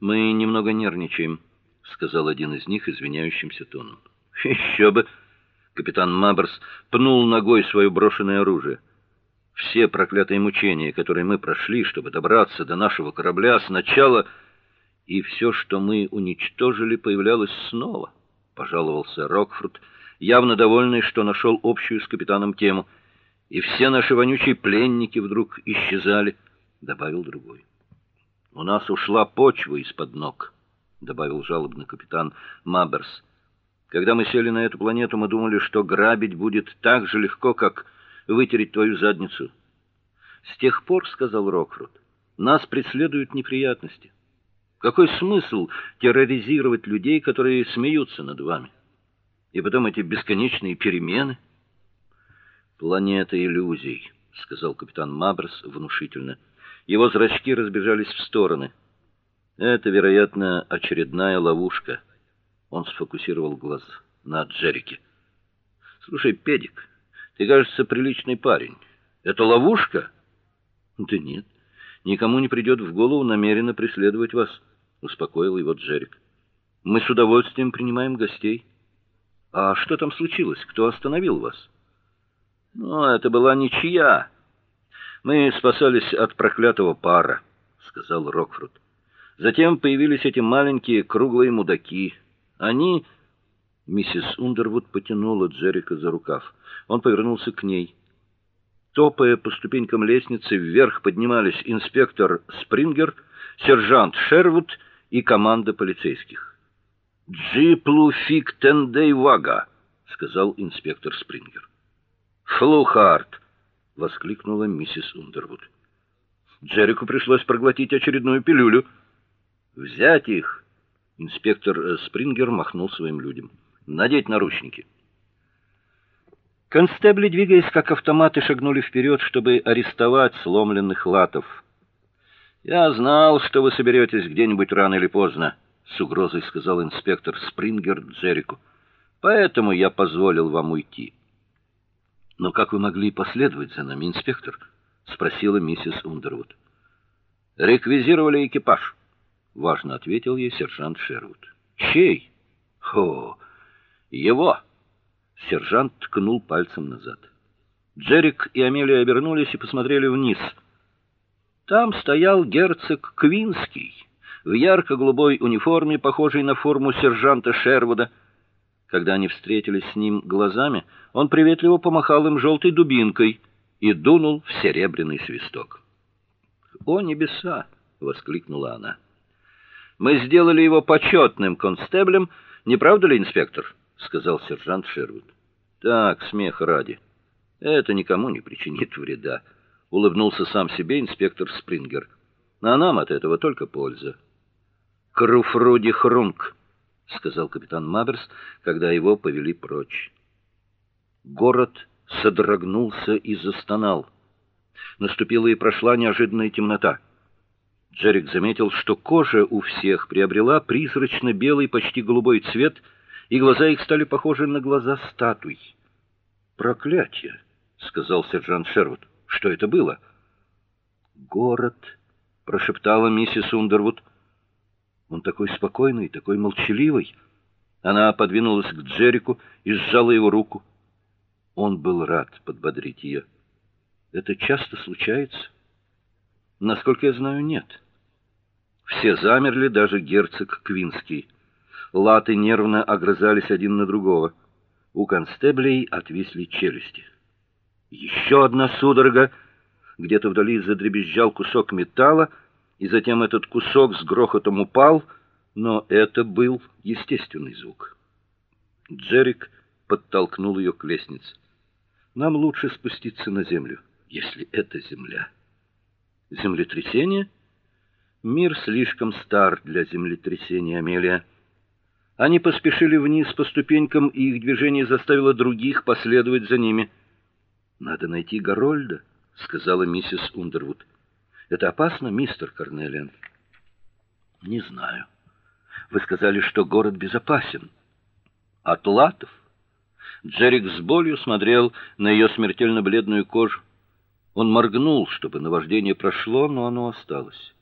Мы немного нервничаем, сказал один из них извиняющимся тоном. Еще бы. Капитан Маберс пнул ногой свое брошенное оружие. Все проклятые мучения, которые мы прошли, чтобы добраться до нашего корабля, сначала и все, что мы уничтожили, появлялось снова, пожаловался Рокфорд, явно довольный, что нашел общую с капитаном тему. И все наши вонючие пленники вдруг исчезали, добавил другой. У нас ушла почва из-под ног, добавил жалобно капитан Маберс. Когда мы сели на эту планету, мы думали, что грабить будет так же легко, как вытереть твою задницу. С тех пор, сказал Рокфорд, нас преследуют неприятности. Какой смысл терроризировать людей, которые смеются над вами? И потом эти бесконечные перемены. Планета иллюзий, сказал капитан Маберс внушительно. Его зрачки разбежались в стороны. Это, вероятно, очередная ловушка. Он сфокусировал глаз на Джеррике. Слушай, Педик, ты, кажется, приличный парень. Это ловушка? Да нет. Никому не придет в голову намеренно преследовать вас, успокоил его Джеррик. Мы с удовольствием принимаем гостей. А что там случилось? Кто остановил вас? Ну, это была ничья. Мы спасались от проклятого пара, сказал Рокфорд. Затем появились эти маленькие круглые мудаки. Они Миссис Ундервуд потянула Джеррика за рукав. Он повернулся к ней. Топая по ступенькам лестницы вверх поднимались инспектор Спрингер, сержант Шервуд и команда полицейских. "Джиплу фик вага", сказал инспектор Спрингер. "Флухарт", воскликнула миссис Ундервуд. Джеррику пришлось проглотить очередную пилюлю. "Взять их!" Инспектор Спрингер махнул своим людям надеть наручники. Констебли, двигаясь как автоматы, шагнули вперед, чтобы арестовать сломленных латов. Я знал, что вы соберетесь где-нибудь рано или поздно, с угрозой сказал инспектор Спрингер Джеррику. Поэтому я позволил вам уйти. Но как вы могли последовать за нами, инспектор? спросила миссис Ундервуд. Реквизировали экипаж, важно ответил ей сержант Шервуд. Чей? Хо, его. Сержант ткнул пальцем назад. Джерик и Амелия обернулись и посмотрели вниз. Там стоял герцог Квинский в ярко-голубой униформе, похожей на форму сержанта Шервуда. Когда они встретились с ним глазами, он приветливо помахал им желтой дубинкой и дунул в серебряный свисток. "О небеса!" воскликнула она. "Мы сделали его почетным констеблем, не правда ли, инспектор?" сказал сержант Шервуд. Так, смех ради. Это никому не причинит вреда, улыбнулся сам себе инспектор Спрингер. А нам от этого только польза. Круфруди Хрунг, сказал капитан Маберс, когда его повели прочь. Город содрогнулся и застонал. Наступила и прошла неожиданная темнота. Джерик заметил, что кожа у всех приобрела призрачно-белый, почти голубой цвет и глаза их стали похожи на глаза статуй. Проклятие, сказал сержант Шервуд. Что это было? Город, прошептала миссис Ундервуд. Он такой спокойный, такой молчаливый. Она подвинулась к Джеррику и сжала его руку. Он был рад подбодрить ее. Это часто случается? Насколько я знаю, нет. Все замерли, даже герцог Квинский. Латы нервно огрызались один на другого. У констеблей отвисли челюсти. Еще одна судорога. Где-то вдали задребезжал кусок металла, и затем этот кусок с грохотом упал, но это был естественный звук. Джерик подтолкнул ее к лестнице. Нам лучше спуститься на землю, если это земля. Землетрясение? Мир слишком стар для землетрясения, Амелия. Они поспешили вниз по ступенькам, и их движение заставило других последовать за ними. Надо найти Горольда, сказала миссис Ундервуд. Это опасно, мистер Карнелиан. Не знаю. Вы сказали, что город безопасен. От латов? Джерик с болью смотрел на ее смертельно бледную кожу. Он моргнул, чтобы наваждение прошло, но оно осталось.